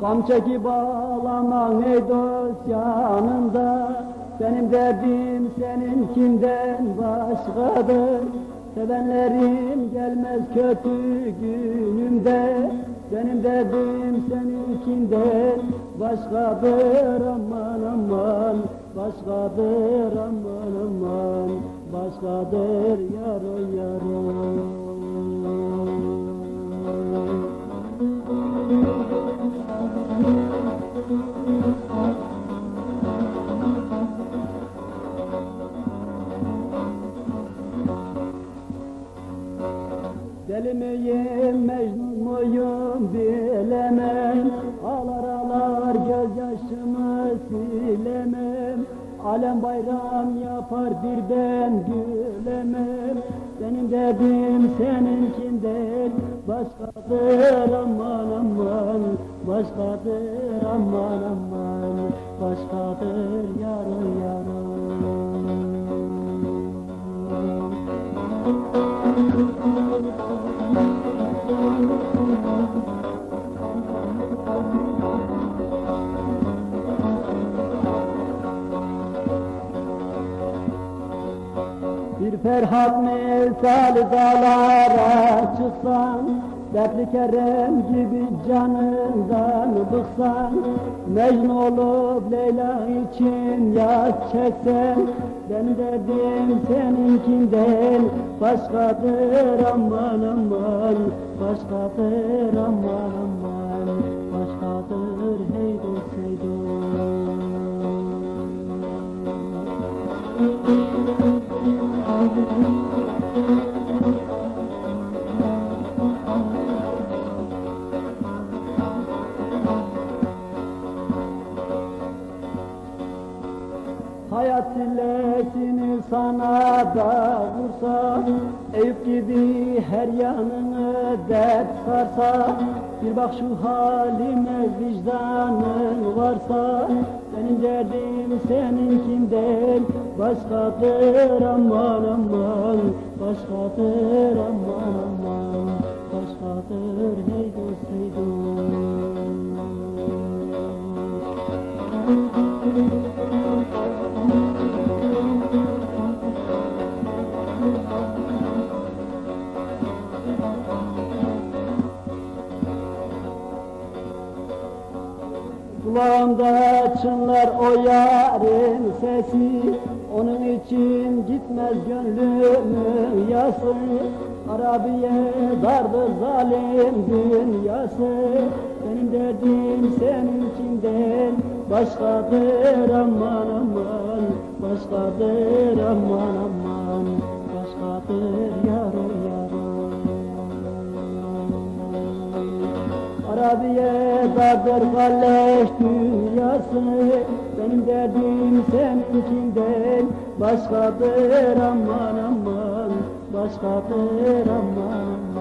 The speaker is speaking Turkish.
Gam çekip ağlaman ey dost yanında? Benim derdim seninkinden başkadır Sevenlerim gelmez kötü günümde. Benim derdim seninkinden başkadır aman aman Başkadır aman aman. Başkadır yaro yaro Deli miyim, muyum bilemem. Ağlar ağlar gözyaşımı silemem. Alem bayram yapar bir ben gülemem. Benim derdim seninkinden başkadır aman aman. Başkadır aman aman Başkadır yarı yarı Bir Ferhat misali dağlara çıksan Dertli Kerem gibi canından bıksan Mecnun olup Leyla için yas çeksen Ben derdim seninkinden Başkadır aman aman Başkadır Hayat sillesini sana da vursa Eyüp gibi her yanını dert sarsa Bir bak şu halime vicdanın varsa Benim derdim seninkinden Başkadır aman aman Başkadır aman aman Başkadır Kulağımda çınlar o yarın sesi. Onun için gitmez gönlümün yası. Arabiye dardı zalim dünyası Benim derdim seninkinden Başkadır aman aman. Başkadır aman aman. Başkadır yaro Arabiye dardır kalleş dünyası Benim derdim seninkinden Başkadır aman aman Başkadır aman aman